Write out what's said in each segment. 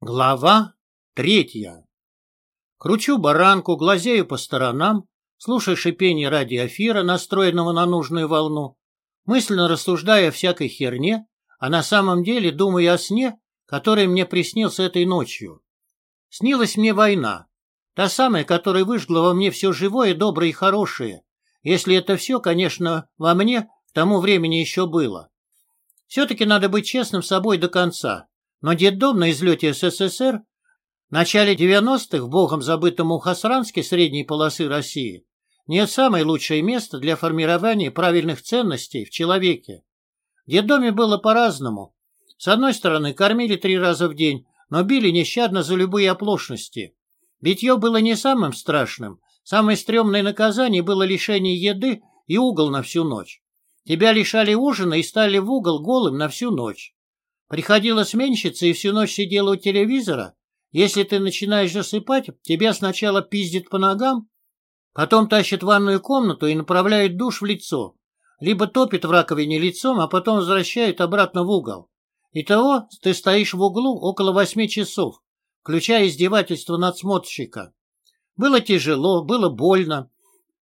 Глава третья. Кручу баранку, глазею по сторонам, слушая шипение радиоэфира, настроенного на нужную волну, мысленно рассуждая о всякой херне, а на самом деле думаю о сне, который мне приснился этой ночью. Снилась мне война, та самая, которая выжгла во мне все живое, доброе и хорошее, если это все, конечно, во мне к тому времени еще было. Все-таки надо быть честным с собой до конца. Но детдом на излете СССР в начале 90-х в богом забытом Ухасранске средней полосы России нет самое лучшее место для формирования правильных ценностей в человеке. В детдоме было по-разному. С одной стороны, кормили три раза в день, но били нещадно за любые оплошности. Битье было не самым страшным. Самое стрёмное наказание было лишение еды и угол на всю ночь. Тебя лишали ужина и стали в угол голым на всю ночь. Приходила сменщица и всю ночь сидела у телевизора. Если ты начинаешь засыпать, тебя сначала пиздит по ногам, потом тащит в ванную комнату и направляет душ в лицо. Либо топит в раковине лицом, а потом возвращает обратно в угол. Итого ты стоишь в углу около восьми часов, включая издевательство надсмотрщика. Было тяжело, было больно,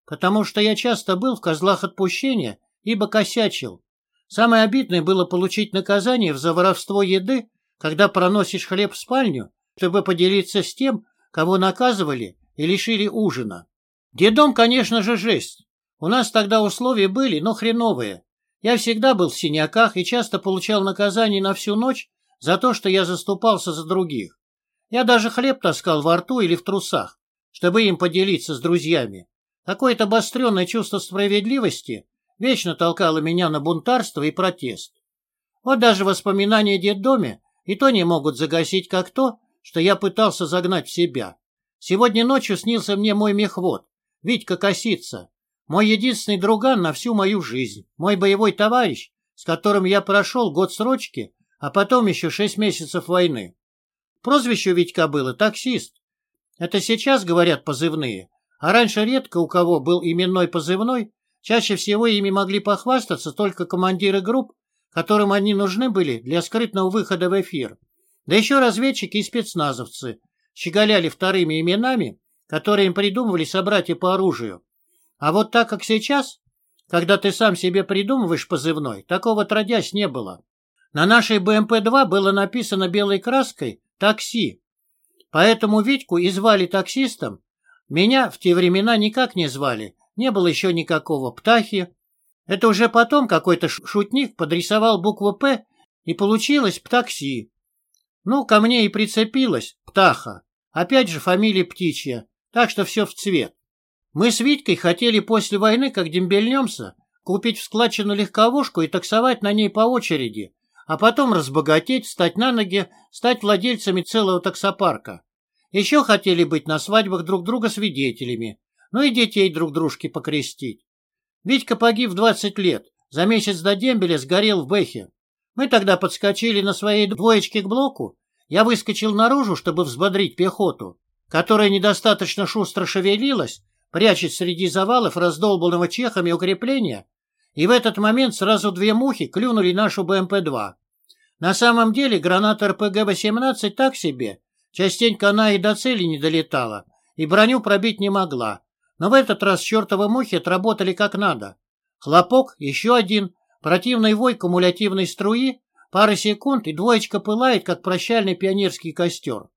потому что я часто был в козлах отпущения, ибо косячил, Самое обидное было получить наказание за воровство еды, когда проносишь хлеб в спальню, чтобы поделиться с тем, кого наказывали и лишили ужина. Дедом, конечно же, жесть. У нас тогда условия были, но хреновые. Я всегда был в синяках и часто получал наказание на всю ночь за то, что я заступался за других. Я даже хлеб таскал во рту или в трусах, чтобы им поделиться с друзьями. Какое-то обостренное чувство справедливости вечно толкала меня на бунтарство и протест. Вот даже воспоминания о детдоме и то не могут загасить как то, что я пытался загнать в себя. Сегодня ночью снился мне мой мехвод, Витька Косица, мой единственный друган на всю мою жизнь, мой боевой товарищ, с которым я прошел год срочки, а потом еще шесть месяцев войны. Прозвище Витька было «таксист». Это сейчас говорят позывные, а раньше редко у кого был именной позывной, Чаще всего ими могли похвастаться только командиры групп, которым они нужны были для скрытного выхода в эфир. Да еще разведчики и спецназовцы щеголяли вторыми именами, которые им придумывали собратья по оружию. А вот так как сейчас, когда ты сам себе придумываешь позывной, такого отродясь не было. На нашей БМП-2 было написано белой краской «такси». Поэтому Витьку и звали таксистом. Меня в те времена никак не звали, не было еще никакого птахи. Это уже потом какой-то шутник подрисовал букву «П» и получилось «птакси». Ну, ко мне и прицепилась птаха. Опять же фамилия птичья, так что все в цвет. Мы с Витькой хотели после войны, как дембельнемся, купить в легковушку и таксовать на ней по очереди, а потом разбогатеть, встать на ноги, стать владельцами целого таксопарка. Еще хотели быть на свадьбах друг друга свидетелями, ну и детей друг дружке покрестить. Витька погиб в двадцать лет, за месяц до дембеля сгорел в Бэхе. Мы тогда подскочили на своей двоечке к блоку, я выскочил наружу, чтобы взбодрить пехоту, которая недостаточно шустро шевелилась, прячась среди завалов раздолбанного чехами укрепления, и в этот момент сразу две мухи клюнули нашу БМП-2. На самом деле граната РПГ-18 так себе, частенько она и до цели не долетала, и броню пробить не могла, но в этот раз чертовы мухи отработали как надо. Хлопок, еще один, противный вой кумулятивной струи, пара секунд, и двоечка пылает, как прощальный пионерский костер.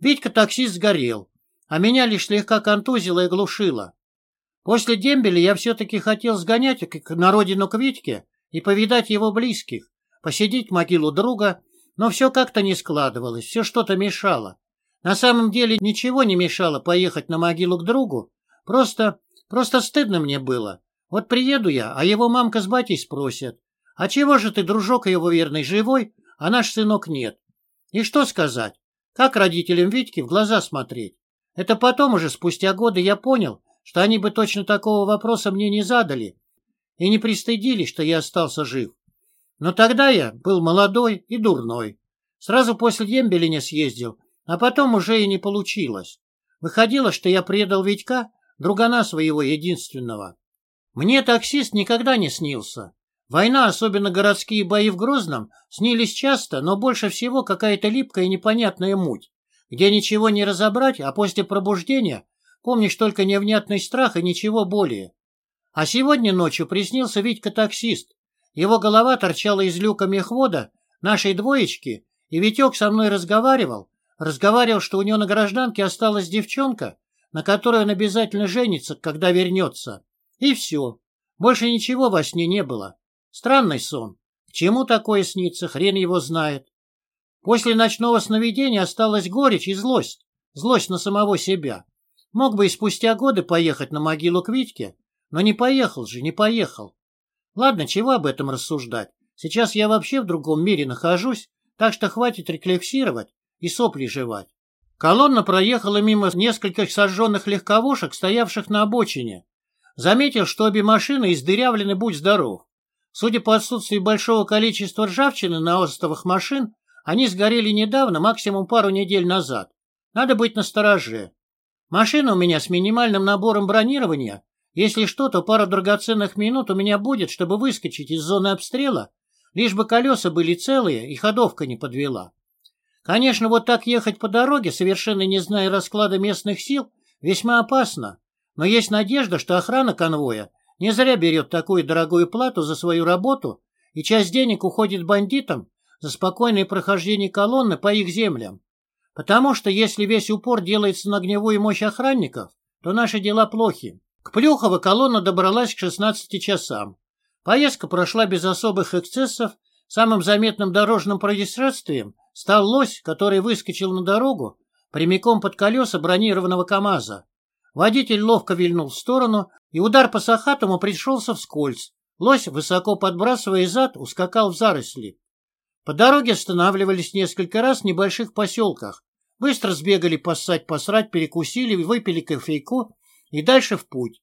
Витька-таксист сгорел, а меня лишь слегка контузило и глушило. После дембеля я все-таки хотел сгонять на родину к Витьке и повидать его близких, посидеть в могилу друга, но все как-то не складывалось, все что-то мешало. На самом деле ничего не мешало поехать на могилу к другу, Просто, просто стыдно мне было. Вот приеду я, а его мамка с батей спросят, а чего же ты, дружок его верный, живой, а наш сынок нет? И что сказать? Как родителям Витьки в глаза смотреть? Это потом уже, спустя годы, я понял, что они бы точно такого вопроса мне не задали и не пристыдили, что я остался жив. Но тогда я был молодой и дурной. Сразу после дембеля съездил, а потом уже и не получилось. Выходило, что я предал Витька, другана своего единственного. Мне таксист никогда не снился. Война, особенно городские бои в Грозном, снились часто, но больше всего какая-то липкая непонятная муть, где ничего не разобрать, а после пробуждения помнишь только невнятный страх и ничего более. А сегодня ночью приснился Витька-таксист. Его голова торчала из люка мехвода нашей двоечки, и Витек со мной разговаривал, разговаривал, что у него на гражданке осталась девчонка, на которой он обязательно женится, когда вернется. И все. Больше ничего во сне не было. Странный сон. К чему такое снится, хрен его знает. После ночного сновидения осталась горечь и злость. Злость на самого себя. Мог бы и спустя годы поехать на могилу к Витьке, но не поехал же, не поехал. Ладно, чего об этом рассуждать. Сейчас я вообще в другом мире нахожусь, так что хватит рефлексировать и сопли жевать. Колонна проехала мимо нескольких сожженных легковушек, стоявших на обочине. Заметил, что обе машины издырявлены «Будь здоров». Судя по отсутствию большого количества ржавчины на остовах машин, они сгорели недавно, максимум пару недель назад. Надо быть настороже. Машина у меня с минимальным набором бронирования. Если что, то пара драгоценных минут у меня будет, чтобы выскочить из зоны обстрела, лишь бы колеса были целые и ходовка не подвела. Конечно, вот так ехать по дороге, совершенно не зная расклада местных сил, весьма опасно. Но есть надежда, что охрана конвоя не зря берет такую дорогую плату за свою работу, и часть денег уходит бандитам за спокойное прохождение колонны по их землям. Потому что если весь упор делается на огневую мощь охранников, то наши дела плохи. К Плюхово колонна добралась к 16 часам. Поездка прошла без особых эксцессов. Самым заметным дорожным происшествием стал лось, который выскочил на дорогу прямиком под колеса бронированного КамАЗа. Водитель ловко вильнул в сторону, и удар по Сахатому пришелся вскользь. Лось, высоко подбрасывая зад, ускакал в заросли. По дороге останавливались несколько раз в небольших поселках. Быстро сбегали поссать, посрать, перекусили, выпили кофейку и дальше в путь.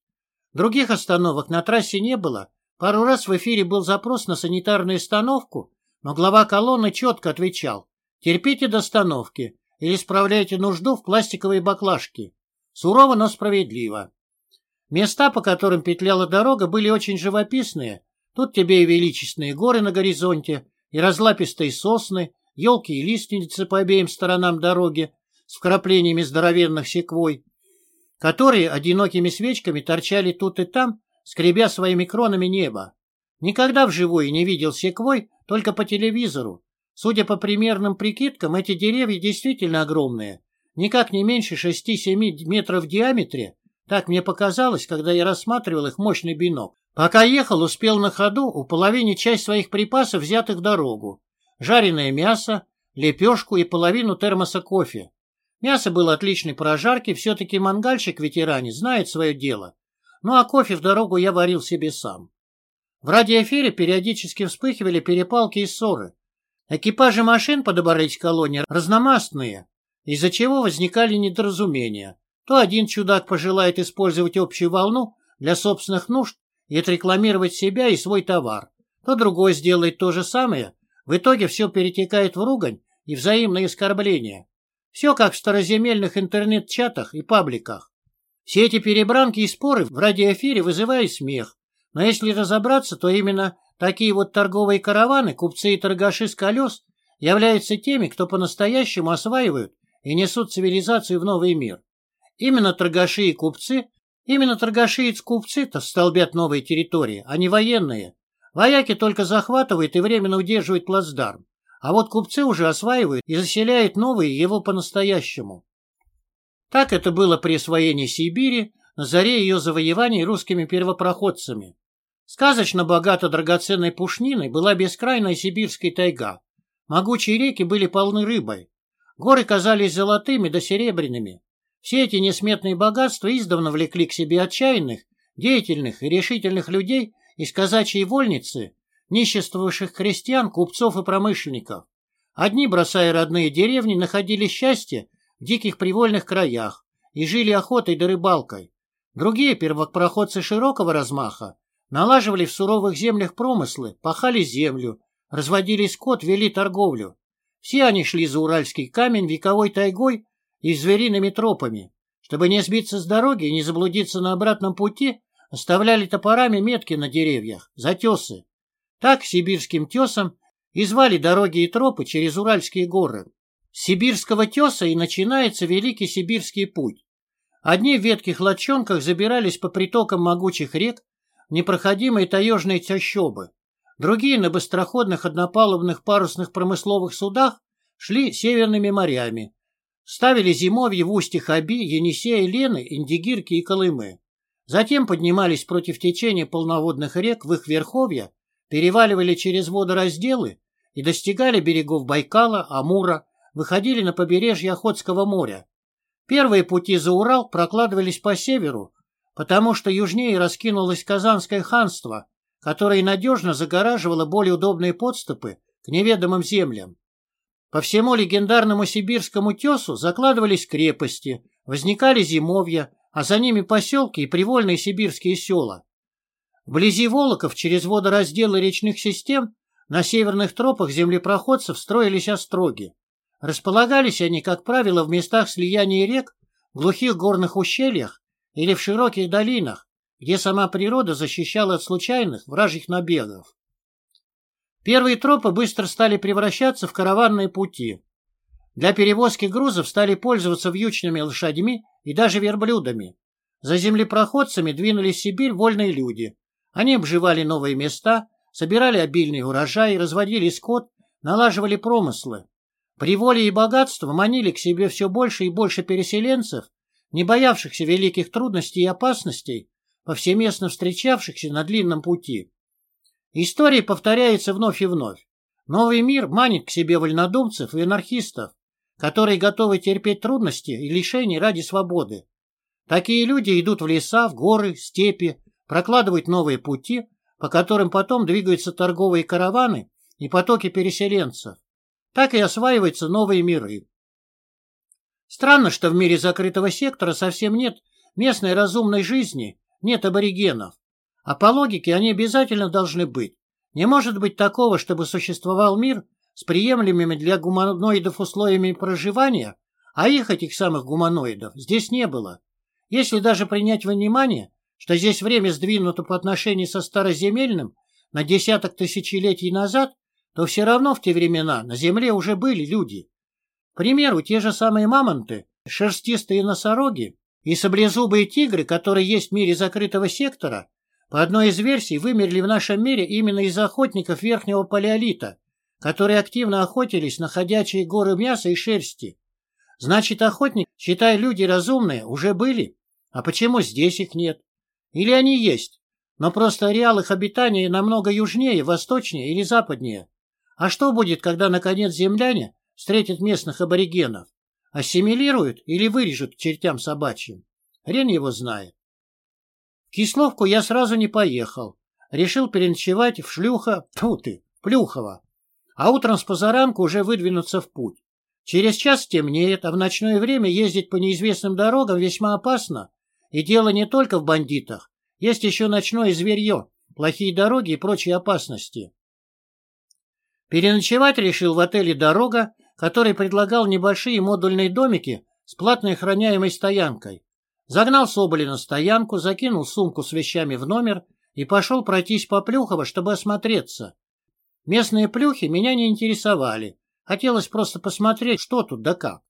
Других остановок на трассе не было. Пару раз в эфире был запрос на санитарную остановку, но глава колонны четко отвечал «Терпите до остановки или справляйте нужду в пластиковой баклажке». Сурово, но справедливо. Места, по которым петляла дорога, были очень живописные. Тут тебе и величественные горы на горизонте, и разлапистые сосны, елки и лиственницы по обеим сторонам дороги с вкраплениями здоровенных секвой, которые одинокими свечками торчали тут и там, скребя своими кронами небо. Никогда вживую не видел секвой, только по телевизору. Судя по примерным прикидкам, эти деревья действительно огромные, никак не меньше 6-7 метров в диаметре, так мне показалось, когда я рассматривал их мощный бинок. Пока ехал, успел на ходу у половины часть своих припасов, взятых в дорогу. Жареное мясо, лепешку и половину термоса кофе. Мясо было отличной прожарки, все-таки мангальщик-ветеране знает свое дело. Ну а кофе в дорогу я варил себе сам. В радиоэфире периодически вспыхивали перепалки и ссоры. Экипажи машин по колонне разномастные, из-за чего возникали недоразумения. То один чудак пожелает использовать общую волну для собственных нужд и отрекламировать себя и свой товар, то другой сделает то же самое. В итоге все перетекает в ругань и взаимные оскорбления. Все как в староземельных интернет-чатах и пабликах. Все эти перебранки и споры в радиоэфире вызывают смех. Но если разобраться, то именно такие вот торговые караваны, купцы и торгаши с колес, являются теми, кто по-настоящему осваивают и несут цивилизацию в новый мир. Именно торгаши и купцы, именно торгаши и купцы-то столбят новые территории, а не военные. Вояки только захватывают и временно удерживают плацдарм, а вот купцы уже осваивают и заселяют новые его по-настоящему. Так это было при освоении Сибири, на заре ее завоеваний русскими первопроходцами. Сказочно богато драгоценной пушниной была бескрайная сибирская тайга. Могучие реки были полны рыбой. Горы казались золотыми да серебряными. Все эти несметные богатства издавна влекли к себе отчаянных, деятельных и решительных людей из казачьей вольницы, ниществовавших крестьян, купцов и промышленников. Одни, бросая родные деревни, находили счастье в диких привольных краях и жили охотой да рыбалкой. Другие, первопроходцы широкого размаха, налаживали в суровых землях промыслы, пахали землю, разводили скот, вели торговлю. Все они шли за Уральский камень вековой тайгой и звериными тропами. Чтобы не сбиться с дороги и не заблудиться на обратном пути, оставляли топорами метки на деревьях, затесы. Так сибирским тесом и звали дороги и тропы через Уральские горы. С сибирского теса и начинается Великий Сибирский путь. Одни в ветких лодчонках забирались по притокам могучих рек непроходимые таежные чащобы, другие на быстроходных однопалубных парусных промысловых судах шли северными морями, ставили зимовье в устьях Аби, Енисея, Лены, Индигирки и Колымы. Затем поднимались против течения полноводных рек в их верховья, переваливали через водоразделы и достигали берегов Байкала, Амура, выходили на побережье Охотского моря. Первые пути за Урал прокладывались по северу, потому что южнее раскинулось Казанское ханство, которое надежно загораживало более удобные подступы к неведомым землям. По всему легендарному сибирскому тесу закладывались крепости, возникали зимовья, а за ними поселки и привольные сибирские села. Вблизи Волоков через водоразделы речных систем на северных тропах землепроходцев строились остроги. Располагались они, как правило, в местах слияния рек, глухих горных ущельях или в широких долинах, где сама природа защищала от случайных вражьих набегов. Первые тропы быстро стали превращаться в караванные пути. Для перевозки грузов стали пользоваться вьючными лошадьми и даже верблюдами. За землепроходцами двинулись в Сибирь вольные люди. Они обживали новые места, собирали обильный урожай, разводили скот, налаживали промыслы. При воле и богатстве манили к себе все больше и больше переселенцев, не боявшихся великих трудностей и опасностей, повсеместно встречавшихся на длинном пути. История повторяется вновь и вновь. Новый мир манит к себе вольнодумцев и анархистов, которые готовы терпеть трудности и лишения ради свободы. Такие люди идут в леса, в горы, степи, прокладывают новые пути, по которым потом двигаются торговые караваны и потоки переселенцев. Так и осваиваются новые миры. Странно, что в мире закрытого сектора совсем нет местной разумной жизни, нет аборигенов. А по логике они обязательно должны быть. Не может быть такого, чтобы существовал мир с приемлемыми для гуманоидов условиями проживания, а их, этих самых гуманоидов, здесь не было. Если даже принять во внимание, что здесь время сдвинуто по отношению со староземельным на десяток тысячелетий назад, то все равно в те времена на Земле уже были люди. Примеру, те же самые мамонты, шерстистые носороги и саблезубые тигры, которые есть в мире закрытого сектора, по одной из версий, вымерли в нашем мире именно из охотников верхнего палеолита, которые активно охотились на ходячие горы мяса и шерсти. Значит, охотник, считай, люди разумные, уже были. А почему здесь их нет? Или они есть, но просто ареал их обитания намного южнее, восточнее или западнее? А что будет, когда, наконец, земляне встретят местных аборигенов? Ассимилируют или вырежут к чертям собачьим? Хрен его знает. В Кисловку я сразу не поехал. Решил переночевать в Шлюха, тьфу ты, Плюхово. А утром с позаранку уже выдвинуться в путь. Через час темнеет, а в ночное время ездить по неизвестным дорогам весьма опасно. И дело не только в бандитах. Есть еще ночное зверье, плохие дороги и прочие опасности. Переночевать решил в отеле «Дорога», который предлагал небольшие модульные домики с платной охраняемой стоянкой. Загнал Соболя на стоянку, закинул сумку с вещами в номер и пошел пройтись по Плюхово, чтобы осмотреться. Местные плюхи меня не интересовали. Хотелось просто посмотреть, что тут да как.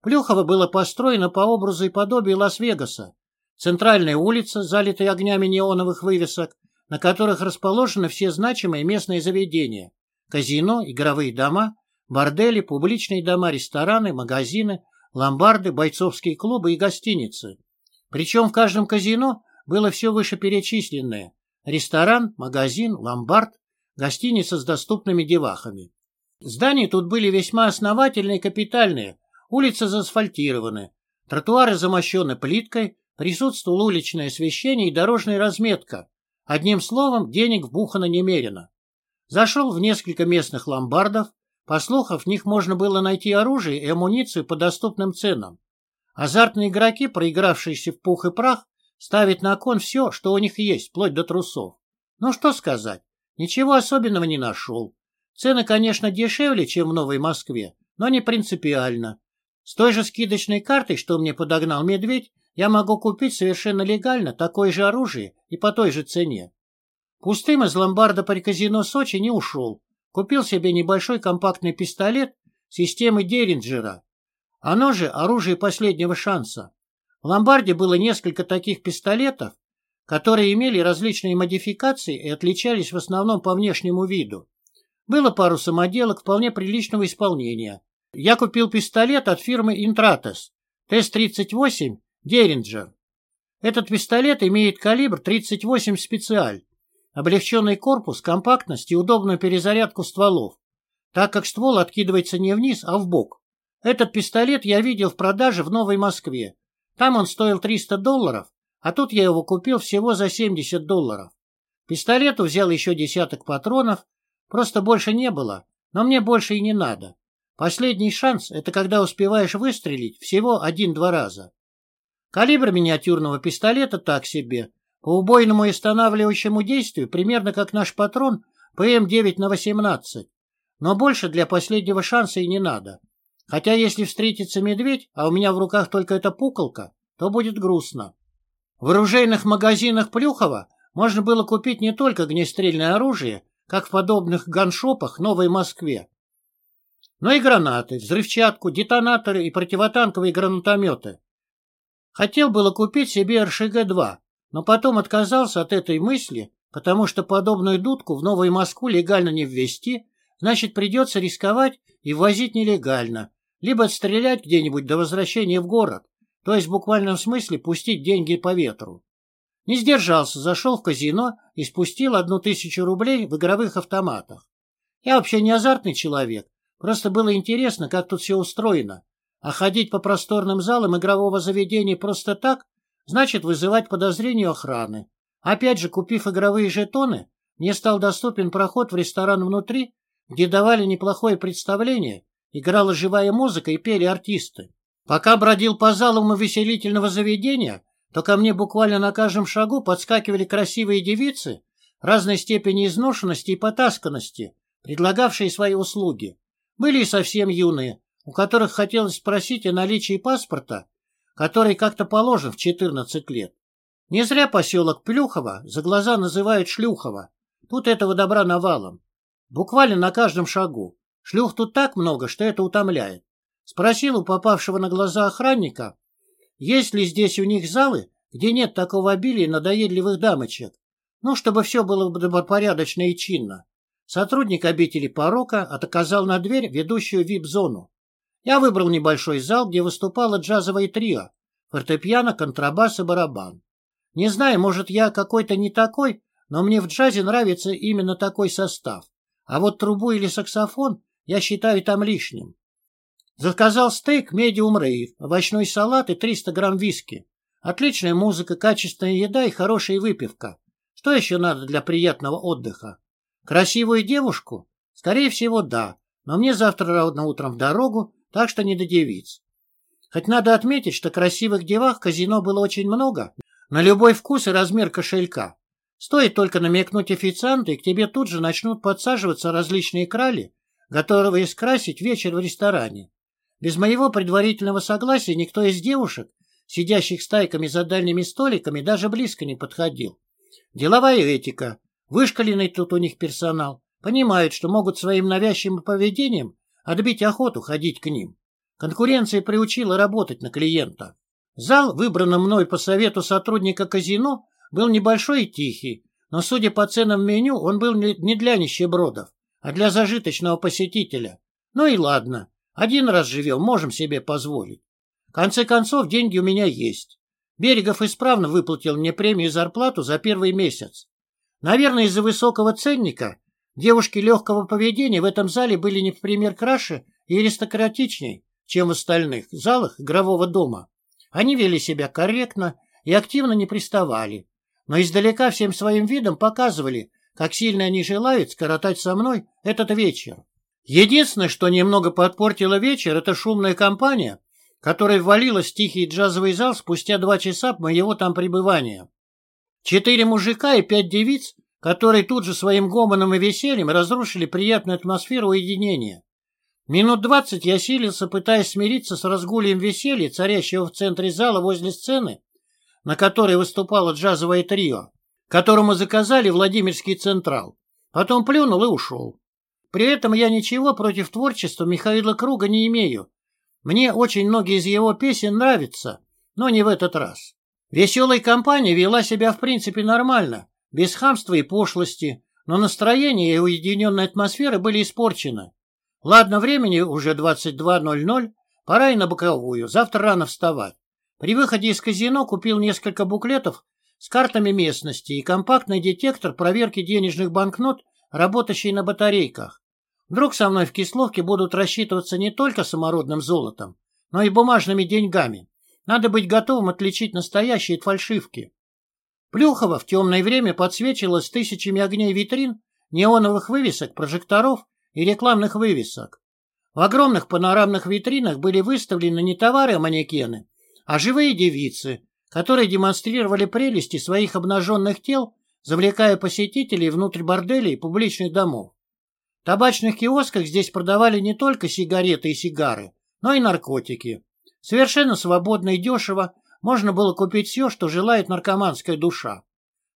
Плюхово было построено по образу и подобию Лас-Вегаса. Центральная улица, залитая огнями неоновых вывесок, на которых расположены все значимые местные заведения. Казино, игровые дома, бордели, публичные дома, рестораны, магазины, ломбарды, бойцовские клубы и гостиницы. Причем в каждом казино было все вышеперечисленное. Ресторан, магазин, ломбард, гостиница с доступными девахами. Здания тут были весьма основательные и капитальные, улицы заасфальтированы, тротуары замощены плиткой, присутствовало уличное освещение и дорожная разметка. Одним словом, денег вбухано немерено. Зашел в несколько местных ломбардов, по слухам, в них можно было найти оружие и амуницию по доступным ценам. Азартные игроки, проигравшиеся в пух и прах, ставят на кон все, что у них есть, вплоть до трусов. Ну что сказать, ничего особенного не нашел. Цены, конечно, дешевле, чем в Новой Москве, но не принципиально. С той же скидочной картой, что мне подогнал медведь, я могу купить совершенно легально такое же оружие и по той же цене. Пустым из ломбарда при казино Сочи не ушел. Купил себе небольшой компактный пистолет системы Деринджера. Оно же оружие последнего шанса. В ломбарде было несколько таких пистолетов, которые имели различные модификации и отличались в основном по внешнему виду. Было пару самоделок вполне приличного исполнения. Я купил пистолет от фирмы Intrates ТС-38 Деринджер. Этот пистолет имеет калибр 38 специаль, облегченный корпус, компактность и удобную перезарядку стволов, так как ствол откидывается не вниз, а в бок. Этот пистолет я видел в продаже в Новой Москве. Там он стоил 300 долларов, а тут я его купил всего за 70 долларов. Пистолету взял еще десяток патронов, просто больше не было, но мне больше и не надо. Последний шанс – это когда успеваешь выстрелить всего один-два раза. Калибр миниатюрного пистолета так себе. По убойному и останавливающему действию примерно как наш патрон ПМ-9 на 18. Но больше для последнего шанса и не надо. Хотя если встретится медведь, а у меня в руках только эта пуколка, то будет грустно. В оружейных магазинах Плюхова можно было купить не только огнестрельное оружие, как в подобных ганшопах Новой Москве, но и гранаты, взрывчатку, детонаторы и противотанковые гранатометы. Хотел было купить себе РШГ-2, но потом отказался от этой мысли, потому что подобную дудку в Новую Москву легально не ввести, значит придется рисковать и ввозить нелегально, либо отстрелять где-нибудь до возвращения в город, то есть в буквальном смысле пустить деньги по ветру. Не сдержался, зашел в казино и спустил одну тысячу рублей в игровых автоматах. Я вообще не азартный человек, просто было интересно, как тут все устроено. А ходить по просторным залам игрового заведения просто так, значит вызывать подозрение охраны. Опять же, купив игровые жетоны, мне стал доступен проход в ресторан внутри, где давали неплохое представление, играла живая музыка и пели артисты. Пока бродил по залам увеселительного заведения, то ко мне буквально на каждом шагу подскакивали красивые девицы разной степени изношенности и потасканности, предлагавшие свои услуги. Были и совсем юные, у которых хотелось спросить о наличии паспорта, который как-то положен в 14 лет. Не зря поселок Плюхово за глаза называют Шлюхово. Тут этого добра навалом. Буквально на каждом шагу. Шлюх тут так много, что это утомляет. Спросил у попавшего на глаза охранника, есть ли здесь у них залы, где нет такого обилия надоедливых дамочек. Ну, чтобы все было добропорядочно и чинно. Сотрудник обители порока отоказал на дверь, ведущую вип-зону. Я выбрал небольшой зал, где выступало джазовое трио, фортепиано, контрабас и барабан. Не знаю, может, я какой-то не такой, но мне в джазе нравится именно такой состав. А вот трубу или саксофон я считаю там лишним. Заказал стейк медиум рейв, овощной салат и 300 грамм виски. Отличная музыка, качественная еда и хорошая выпивка. Что еще надо для приятного отдыха? Красивую девушку? Скорее всего, да. Но мне завтра рано утром в дорогу, так что не до девиц. Хоть надо отметить, что красивых девах казино было очень много, на любой вкус и размер кошелька. Стоит только намекнуть официанту, и к тебе тут же начнут подсаживаться различные крали, готовые скрасить вечер в ресторане. Без моего предварительного согласия никто из девушек, сидящих стайками за дальними столиками, даже близко не подходил. Деловая этика, вышкаленный тут у них персонал, понимают, что могут своим навязчивым поведением отбить охоту ходить к ним. Конкуренция приучила работать на клиента. Зал, выбранный мной по совету сотрудника казино, был небольшой и тихий, но, судя по ценам меню, он был не для нищебродов, а для зажиточного посетителя. Ну и ладно, один раз живем, можем себе позволить. В конце концов, деньги у меня есть. Берегов исправно выплатил мне премию и зарплату за первый месяц. Наверное, из-за высокого ценника девушки легкого поведения в этом зале были не в пример краше и аристократичней, чем в остальных залах игрового дома. Они вели себя корректно и активно не приставали, но издалека всем своим видом показывали, как сильно они желают скоротать со мной этот вечер. Единственное, что немного подпортило вечер, это шумная компания, которая ввалилась в тихий джазовый зал спустя два часа моего там пребывания. Четыре мужика и пять девиц, которые тут же своим гомоном и весельем разрушили приятную атмосферу уединения. Минут двадцать я силился, пытаясь смириться с разгулием веселья, царящего в центре зала возле сцены, на которой выступало джазовое трио. которому заказали Владимирский Централ. Потом плюнул и ушел. При этом я ничего против творчества Михаила Круга не имею. Мне очень многие из его песен нравятся, но не в этот раз. Веселая компания вела себя в принципе нормально, без хамства и пошлости, но настроение и уединенная атмосфера были испорчены. Ладно, времени уже 22.00, пора и на боковую, завтра рано вставать. При выходе из казино купил несколько буклетов с картами местности и компактный детектор проверки денежных банкнот, работающий на батарейках. Вдруг со мной в Кисловке будут рассчитываться не только самородным золотом, но и бумажными деньгами. Надо быть готовым отличить настоящие от фальшивки. Плюхово в темное время подсвечивалось тысячами огней витрин, неоновых вывесок, прожекторов и рекламных вывесок. В огромных панорамных витринах были выставлены не товары, а а живые девицы, которые демонстрировали прелести своих обнаженных тел, завлекая посетителей внутрь борделей и публичных домов. В табачных киосках здесь продавали не только сигареты и сигары, но и наркотики. Совершенно свободно и дешево можно было купить все, что желает наркоманская душа.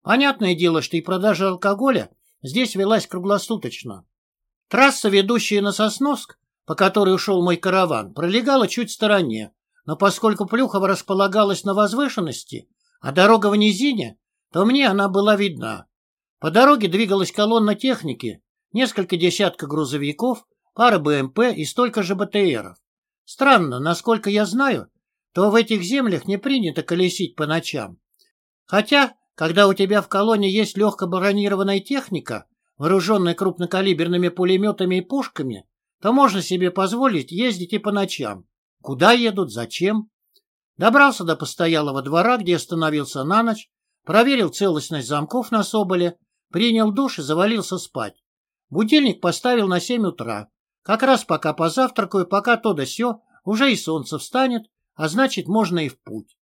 Понятное дело, что и продажа алкоголя здесь велась круглосуточно. Трасса, ведущая на Сосновск, по которой ушел мой караван, пролегала чуть в стороне, но поскольку Плюхово располагалась на возвышенности, а дорога в низине, то мне она была видна. По дороге двигалась колонна техники, несколько десятков грузовиков, пара БМП и столько же БТРов. Странно, насколько я знаю, то в этих землях не принято колесить по ночам. Хотя, когда у тебя в колонне есть легко бронированная техника, вооруженная крупнокалиберными пулеметами и пушками, то можно себе позволить ездить и по ночам. Куда едут, зачем? Добрался до постоялого двора, где остановился на ночь, проверил целостность замков на Соболе, принял душ и завалился спать. Будильник поставил на семь утра. Как раз пока позавтракаю, пока то да сё, уже и солнце встанет, а значит, можно и в путь.